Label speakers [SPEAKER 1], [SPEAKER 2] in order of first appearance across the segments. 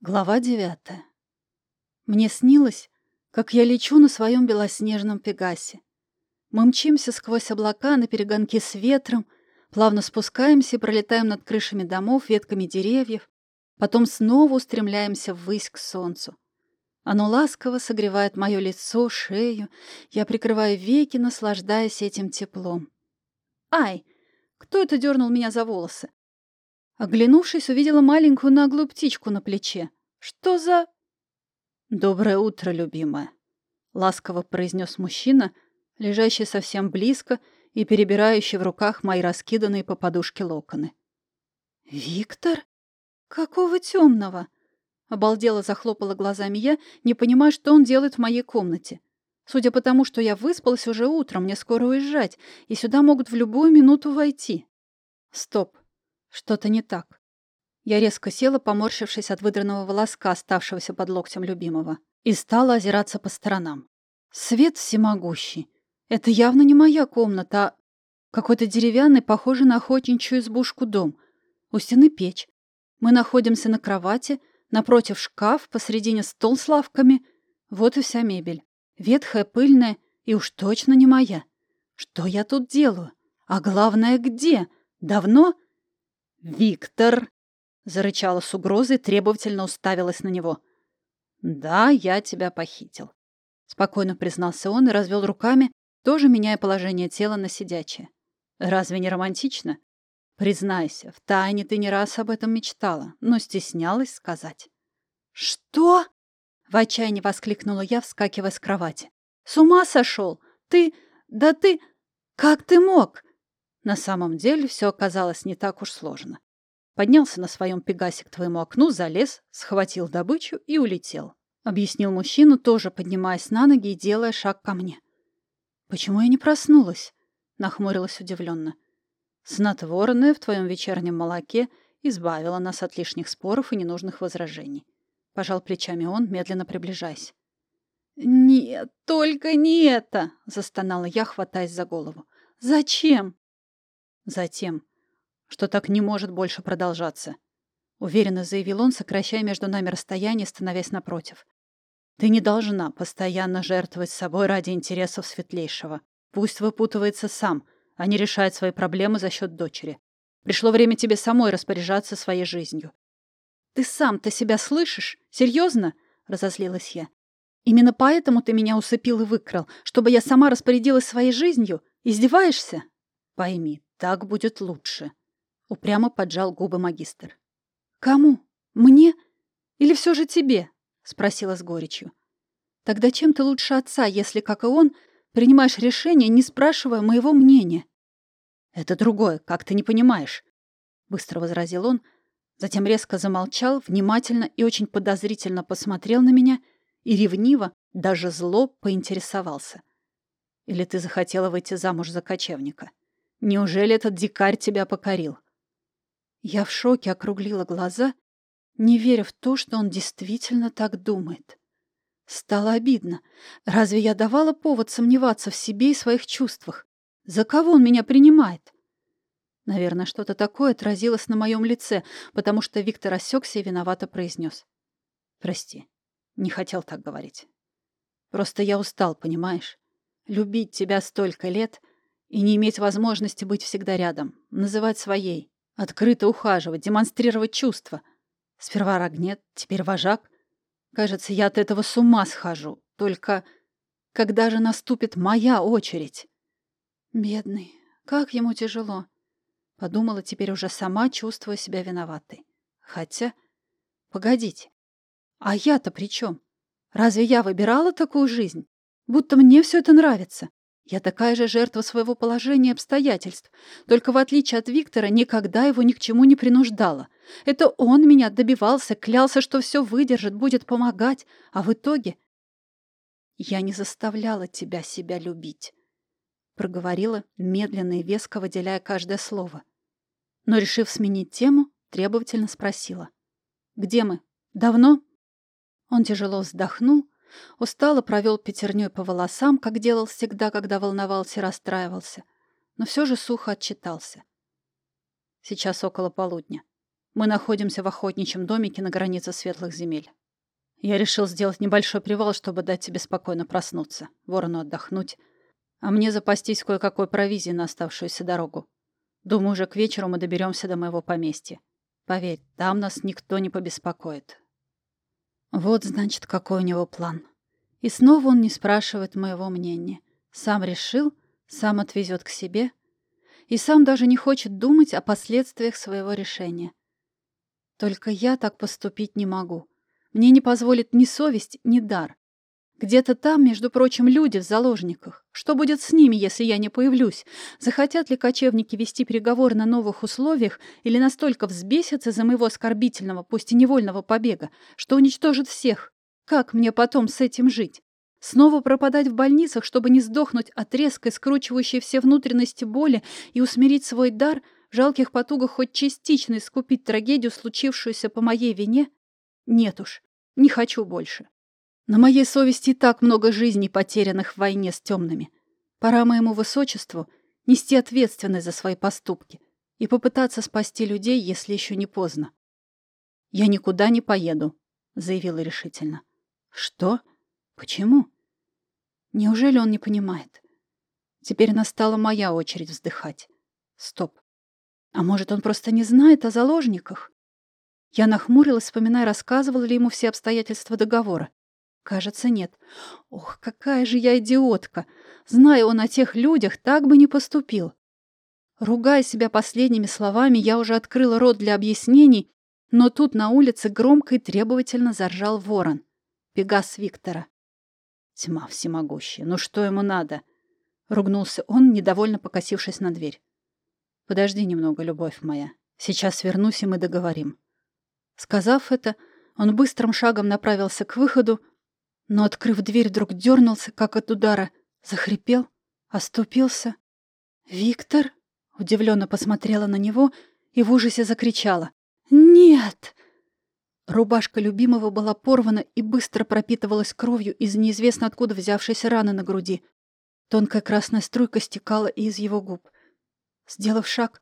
[SPEAKER 1] Глава девятая. Мне снилось, как я лечу на своем белоснежном пегасе. Мы мчимся сквозь облака на перегонки с ветром, плавно спускаемся и пролетаем над крышами домов, ветками деревьев, потом снова устремляемся ввысь к солнцу. Оно ласково согревает мое лицо, шею, я прикрываю веки, наслаждаясь этим теплом. Ай! Кто это дернул меня за волосы? Оглянувшись, увидела маленькую наглую птичку на плече. «Что за...» «Доброе утро, любимая», — ласково произнес мужчина, лежащий совсем близко и перебирающий в руках мои раскиданные по подушке локоны. «Виктор? Какого темного?» Обалдела захлопала глазами я, не понимая, что он делает в моей комнате. Судя по тому, что я выспалась уже утром, мне скоро уезжать, и сюда могут в любую минуту войти. Стоп. Что-то не так. Я резко села, поморщившись от выдранного волоска, оставшегося под локтем любимого, и стала озираться по сторонам. Свет всемогущий. Это явно не моя комната, а какой-то деревянный, похожий на охотничью избушку дом. У стены печь. Мы находимся на кровати, напротив шкаф, посредине стол с лавками. Вот и вся мебель. Ветхая, пыльная и уж точно не моя. Что я тут делаю? А главное, где? Давно? «Виктор!» — зарычала с угрозой, требовательно уставилась на него. «Да, я тебя похитил», — спокойно признался он и развел руками, тоже меняя положение тела на сидячее. «Разве не романтично? Признайся, втайне ты не раз об этом мечтала, но стеснялась сказать». «Что?» — в отчаянии воскликнула я, вскакивая с кровати. «С ума сошел! Ты... Да ты... Как ты мог? На самом деле все оказалось не так уж сложно. Поднялся на своем пегасе к твоему окну, залез, схватил добычу и улетел. Объяснил мужчину, тоже поднимаясь на ноги и делая шаг ко мне. «Почему я не проснулась?» — нахмурилась удивленно. «Снотворное в твоем вечернем молоке избавило нас от лишних споров и ненужных возражений». Пожал плечами он, медленно приближаясь. «Нет, только не это!» — застонала я, хватаясь за голову. «Зачем?» Затем, что так не может больше продолжаться. Уверенно заявил он, сокращая между нами расстояние, становясь напротив. Ты не должна постоянно жертвовать собой ради интересов светлейшего. Пусть выпутывается сам, а не решает свои проблемы за счет дочери. Пришло время тебе самой распоряжаться своей жизнью. «Ты сам-то себя слышишь? Серьезно?» — разозлилась я. «Именно поэтому ты меня усыпил и выкрал, чтобы я сама распорядилась своей жизнью? Издеваешься?» «Пойми, так будет лучше. Упрямо поджал губы магистр. Кому? Мне? Или все же тебе? Спросила с горечью. Тогда чем ты лучше отца, если, как и он, принимаешь решение, не спрашивая моего мнения? Это другое, как ты не понимаешь. Быстро возразил он, затем резко замолчал, внимательно и очень подозрительно посмотрел на меня и ревниво, даже зло, поинтересовался. Или ты захотела выйти замуж за кочевника? Неужели этот дикарь тебя покорил? Я в шоке округлила глаза, не веря в то, что он действительно так думает. Стало обидно. Разве я давала повод сомневаться в себе и своих чувствах? За кого он меня принимает? Наверное, что-то такое отразилось на моем лице, потому что Виктор осекся и виновато произнес. «Прости, не хотел так говорить. Просто я устал, понимаешь? Любить тебя столько лет и не иметь возможности быть всегда рядом, называть своей, открыто ухаживать, демонстрировать чувства. Сперва Рогнет, теперь вожак. Кажется, я от этого с ума схожу. Только когда же наступит моя очередь? Бедный, как ему тяжело. Подумала теперь уже сама, чувствуя себя виноватой. Хотя... Погодите. А я-то при чем? Разве я выбирала такую жизнь? Будто мне все это нравится. Я такая же жертва своего положения и обстоятельств, только в отличие от Виктора никогда его ни к чему не принуждала. Это он меня добивался, клялся, что все выдержит, будет помогать, а в итоге... «Я не заставляла тебя себя любить», — проговорила, медленно и веско выделяя каждое слово. Но, решив сменить тему, требовательно спросила. «Где мы? Давно?» Он тяжело вздохнул, Устало провел пятерней по волосам, как делал всегда, когда волновался и расстраивался, но все же сухо отчитался. Сейчас около полудня. Мы находимся в охотничьем домике на границе светлых земель. Я решил сделать небольшой привал, чтобы дать тебе спокойно проснуться, ворону отдохнуть, а мне запастись кое-какой провизией на оставшуюся дорогу. Думаю, уже к вечеру мы доберемся до моего поместья. Поверь, там нас никто не побеспокоит. Вот, значит, какой у него план. И снова он не спрашивает моего мнения. Сам решил, сам отвезет к себе и сам даже не хочет думать о последствиях своего решения. Только я так поступить не могу. Мне не позволит ни совесть, ни дар. Где-то там, между прочим, люди в заложниках. Что будет с ними, если я не появлюсь? Захотят ли кочевники вести переговоры на новых условиях или настолько взбесятся за моего оскорбительного, пусть и невольного побега, что уничтожат всех? Как мне потом с этим жить? Снова пропадать в больницах, чтобы не сдохнуть от резкой, скручивающей все внутренности боли и усмирить свой дар, в жалких потугах хоть частично искупить трагедию, случившуюся по моей вине? Нет уж, не хочу больше. На моей совести так много жизней, потерянных в войне с темными. Пора моему высочеству нести ответственность за свои поступки и попытаться спасти людей, если еще не поздно. «Я никуда не поеду», — заявила решительно. «Что?» Почему? Неужели он не понимает? Теперь настала моя очередь вздыхать. Стоп. А может, он просто не знает о заложниках? Я нахмурилась, вспоминая, рассказывала ли ему все обстоятельства договора. Кажется, нет. Ох, какая же я идиотка! Зная он о тех людях, так бы не поступил. Ругая себя последними словами, я уже открыла рот для объяснений, но тут на улице громко и требовательно заржал ворон. Пегас Виктора. Тьма всемогущая. Ну что ему надо? Ругнулся он, недовольно покосившись на дверь. Подожди немного, любовь моя. Сейчас вернусь, и мы договорим. Сказав это, он быстрым шагом направился к выходу, но, открыв дверь, вдруг дернулся, как от удара, захрипел, оступился. «Виктор?» — удивленно посмотрела на него и в ужасе закричала. «Нет!» Рубашка любимого была порвана и быстро пропитывалась кровью из неизвестно откуда взявшейся раны на груди. Тонкая красная струйка стекала из его губ. Сделав шаг,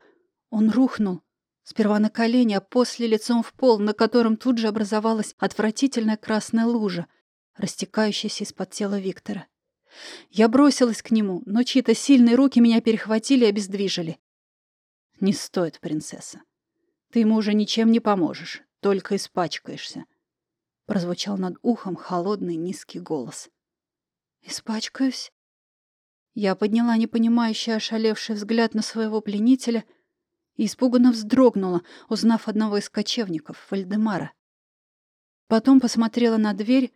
[SPEAKER 1] он рухнул. Сперва на колени, а после лицом в пол, на котором тут же образовалась отвратительная красная лужа, растекающаяся из-под тела Виктора. Я бросилась к нему, но чьи-то сильные руки меня перехватили и обездвижили. «Не стоит, принцесса. Ты ему уже ничем не поможешь только испачкаешься. Прозвучал над ухом холодный низкий голос. «Испачкаюсь?» Я подняла непонимающий ошалевший взгляд на своего пленителя и испуганно вздрогнула, узнав одного из кочевников, Вальдемара. Потом посмотрела на дверь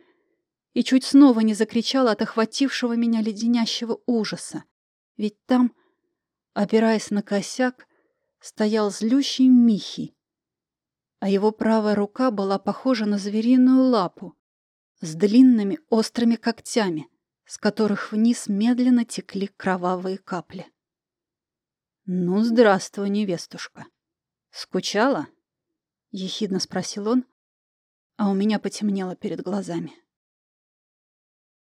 [SPEAKER 1] и чуть снова не закричала от охватившего меня леденящего ужаса. Ведь там, опираясь на косяк, стоял злющий Михий а его правая рука была похожа на звериную лапу с длинными острыми когтями, с которых вниз медленно текли кровавые капли. «Ну, здравствуй, невестушка. Скучала?» — ехидно спросил он, а у меня потемнело перед глазами.